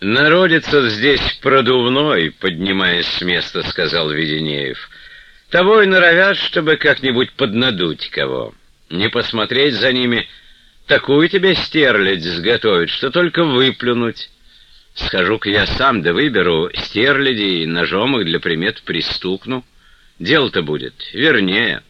«Народится здесь продувной», — поднимаясь с места, сказал Веденеев. «Того и норовят, чтобы как-нибудь поднадуть кого. Не посмотреть за ними, такую тебе стерлядь сготовить, что только выплюнуть. Схожу-ка я сам да выберу стерляди и ножом их для примет пристукну. Дело-то будет вернее».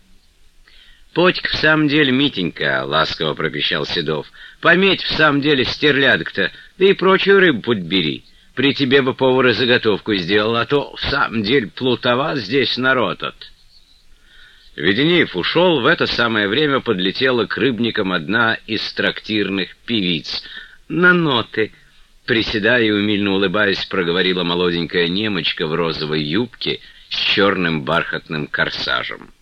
«Потик в самом деле, Митенька», — ласково пропищал Седов, — «пометь в самом деле стерлядок-то, да и прочую рыбу подбери. При тебе бы повар и заготовку сделал, а то в самом деле плутоват здесь народ от». Веденеев ушел, в это самое время подлетела к рыбникам одна из трактирных певиц. «На ноты!» Приседая и умильно улыбаясь, проговорила молоденькая немочка в розовой юбке с черным бархатным корсажем.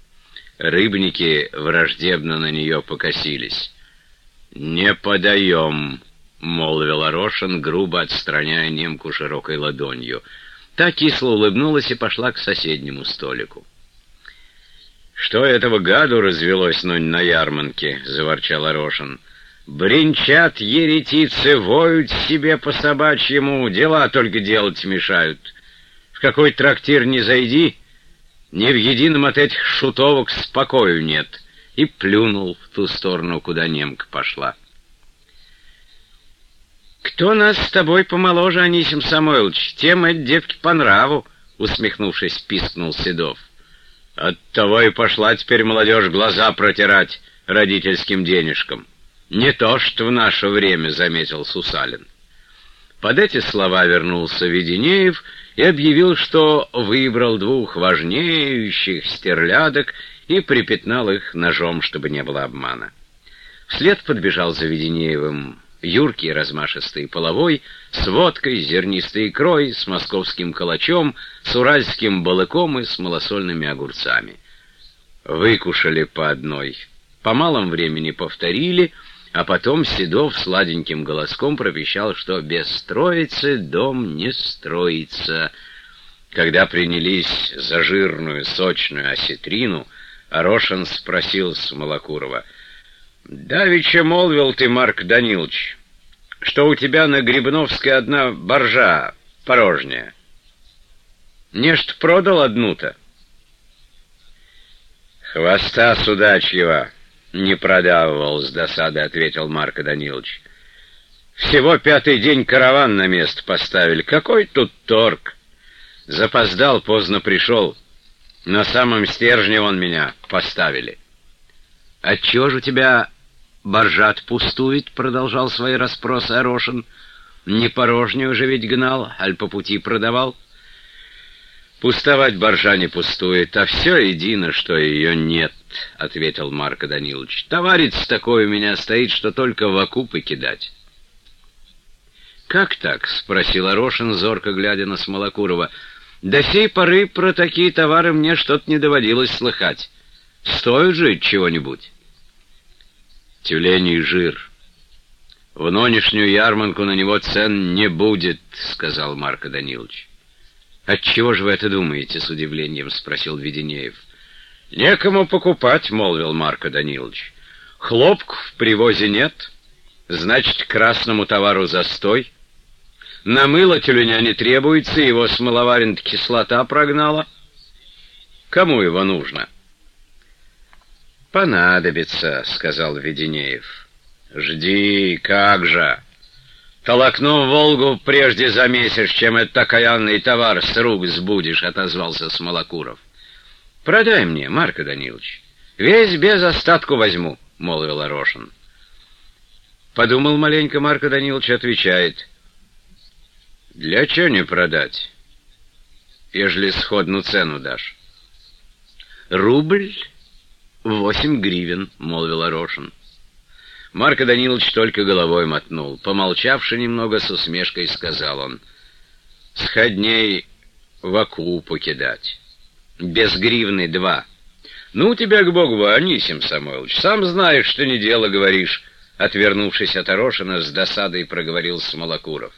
Рыбники враждебно на нее покосились. «Не подаем», — молвил Орошин, грубо отстраняя немку широкой ладонью. Та кисло улыбнулась и пошла к соседнему столику. «Что этого гаду развелось нонь на ярманке?» — заворчал Орошин. «Бринчат еретицы, воют себе по собачьему, дела только делать мешают. В какой трактир не зайди, ни в едином от этих шутовок спокою нет, и плюнул в ту сторону, куда немка пошла. «Кто нас с тобой помоложе, Анисим Самойлович? Тем эти девки по нраву!» — усмехнувшись, пискнул Седов. «Оттого и пошла теперь молодежь глаза протирать родительским денежкам. Не то, что в наше время», — заметил Сусалин. Под эти слова вернулся Веденеев и объявил, что выбрал двух важнеющих стерлядок и припятнал их ножом, чтобы не было обмана. Вслед подбежал за Веденеевым юркий размашистый половой, с водкой, зернистой икрой, с московским калачом, с уральским балыком и с малосольными огурцами. Выкушали по одной. По малом времени повторили — а потом Седов сладеньким голоском пропищал, что без строицы дом не строится. Когда принялись за жирную, сочную осетрину, Орошин спросил с Малокурова, «Давеча молвил ты, Марк Данилович, что у тебя на Грибновской одна боржа порожняя. Нечто продал одну-то?» «Хвоста судачьего!» «Не продавывал с досады», — ответил Марко Данилович. «Всего пятый день караван на место поставили. Какой тут торг?» Запоздал, поздно пришел. На самом стержне он меня поставили. «Отчего же у тебя боржат пустует?» — продолжал свои расспросы Орошин. «Не порожнюю же ведь гнал, аль по пути продавал?» «Пустовать боржа не пустует, а все едино, что ее нет», — ответил Марко Данилович. «Товарищ такой у меня стоит, что только в окупы кидать». «Как так?» — спросил Орошин, зорко глядя на Смолокурова. «До сей поры про такие товары мне что-то не доводилось слыхать. Стоит же чего-нибудь?» «Тюленей жир. В нынешнюю ярманку на него цен не будет», — сказал Марко Данилович. «Отчего же вы это думаете?» — с удивлением спросил Веденеев. «Некому покупать», — молвил Марко Данилович. «Хлопку в привозе нет, значит, красному товару застой. На мыло тюленя не требуется, его с кислота прогнала. Кому его нужно?» «Понадобится», — сказал Веденеев. «Жди, как же!» «Толокну Волгу прежде замесишь, чем этот окаянный товар с рук сбудешь», — отозвался Смолокуров. «Продай мне, Марко Данилович. Весь без остатку возьму», — молвил Орошин. Подумал маленько Марко Данилович, отвечает. «Для чего не продать, ежели сходную цену дашь?» «Рубль восемь гривен», — молвил Орошин. Марко Данилович только головой мотнул. Помолчавши немного, с усмешкой сказал он. «Сходней в оку покидать. Без гривны два. Ну, тебя к Богу, Анисим Самойлович, сам знаешь, что не дело говоришь». Отвернувшись от Орошина, с досадой проговорил Смолокуров.